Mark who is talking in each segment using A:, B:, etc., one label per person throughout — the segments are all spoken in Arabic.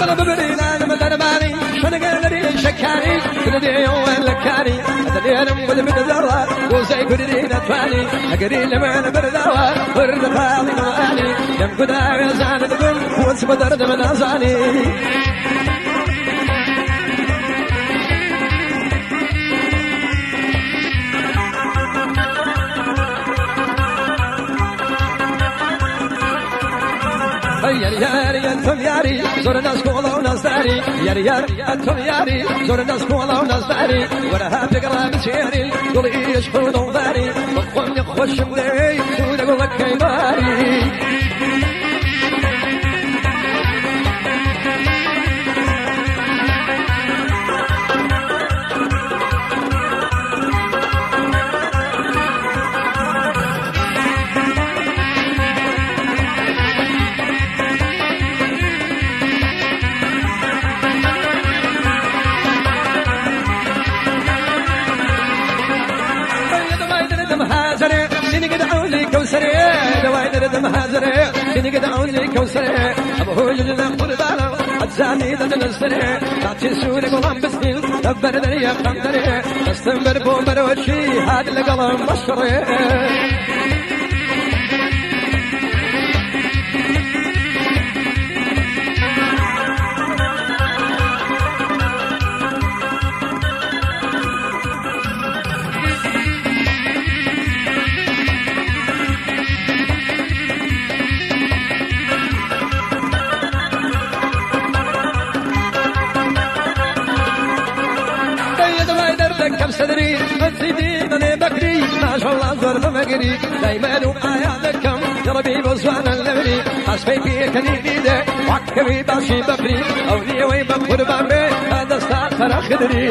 A: طلب برينا أنا مدرباني شنو قال لي شكاني كردي ولا كاني ادري ودي بدرا وزي كردي نتواني أقري لما أنا بردوا ورد فاضي نواني دم قدا زان تقول وانس بدر من أزاني. يا يا يا أنتم ياري زور الناس كولا وناس داري يا يا أنتم ياري زور الناس كولا وناس داري ولا هتقرا بشيري قول إيش خذوا داري بخون خوش بلي تقول لك كيماري دواي درد مهازري كني قد عوني كوسري هو جلنا قربانا أجزاني ذا نسري تاتي سوري قلم بسنين دبر دريا قندري استنبر بومر وشي. هاد القلم مشري كم صدري انسيتي من بكري. ما شاء الله ضرب مقري دايما يا ربي بوزوان اللبني. حسبي فيك نيدي ده وعكبي باشي بكري. أولي وي بكر بامبي هذا استاخر خدري.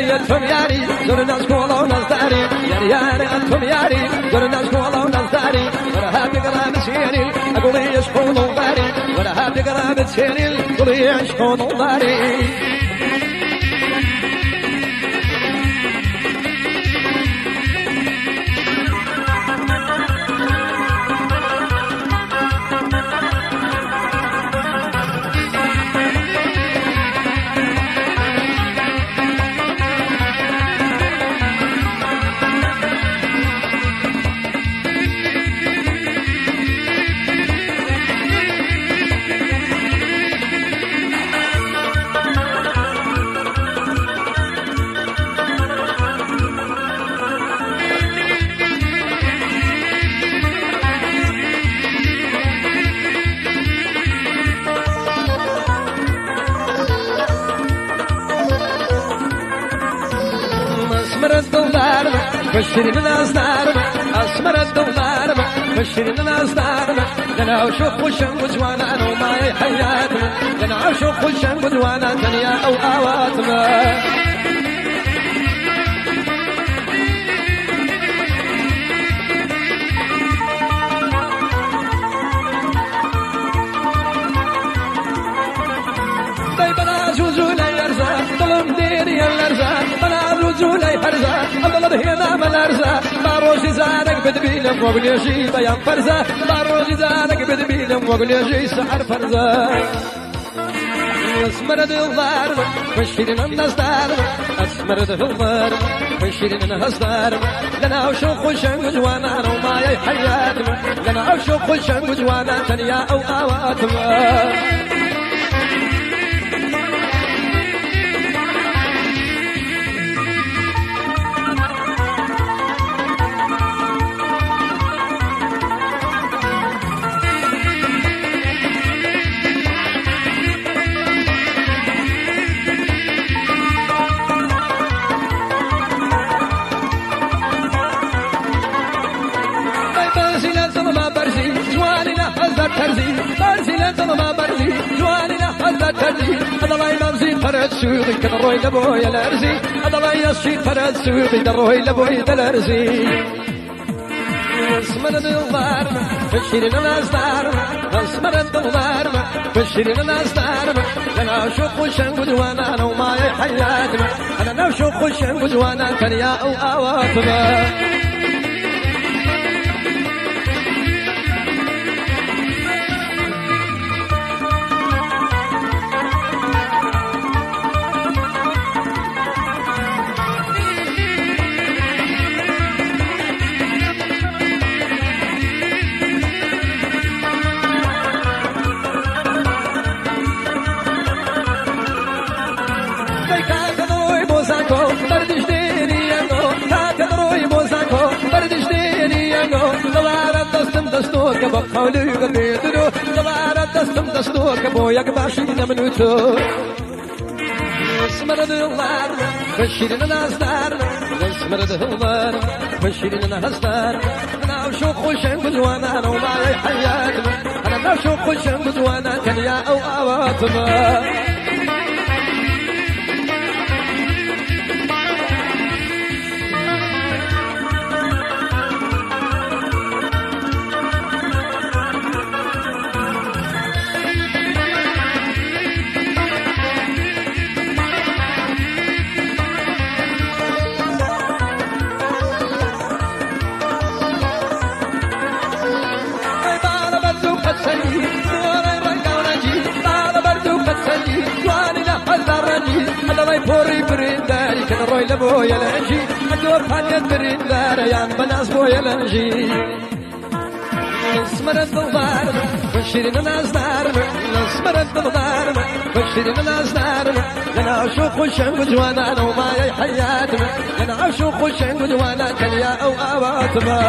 A: ياري أنتم ياري زور الناس كولا وناس داري ياري ياري أنتم ياري زور الناس كولا وناس داري ولا هاب قراب سيري أقول إيش كونوا داري ولا هاب قراب سيري أقول إيش كونوا بشري الناس نارما اسمر الدولار بشري الناس نارما أنا عشق وشم وجوانا أنا وما حياتنا أنا عشق وشم وجوانا دنيا أو اواتنا لا يرزا اضل هنا من الارزا باروش زادك بدبيلم وقل شي بيان فرزا. باروش زادك بدبيلم وقل شي سحر فرزا. اسمر الدار بشرين الناس دار اسمر الدار بشرين الناس دار لنا وشوق وشنج وأنا وما يا حياتنا لنا عشق الشم جوانا تنيا أو آواتما لازم ما برزي جواني لحظة ترزي الله يمزي فرد سوقي كدروي لبوي الأرزي. الله يشي فرد سوقي دروي لبوي الأرزي. اسمر الدوار بشيرين الناس دار اسمر الدوار بشيرين الناس دار أنا اشوق وشنقد وأنا أنا وما حياتنا أنا اشوق وشنقد وأنا كريا أو آواتنا. كبا قولي غبيدرو دوارا دستم دستور كبو يك باشي نمنوتو اسمر دلار بشيرنا نازدار اسمر دلار بشيرنا نازدار أنا وشوق وشن بزوانا أنا ومعي حياتنا أنا وشوق وشن بزوانا كان يا أو اواتنا بوري برينداري كان روي لبويا لانجي ادور فانيت برينداري يان بناس بويا لانجي نسمر الدوار بشيرين الناس دار نسمر الدوار بشيرين الناس دار أنا عشوق الشم جوانا أنا وما حياتنا أنا عشوق الشم جوانا كان يا أو اواتما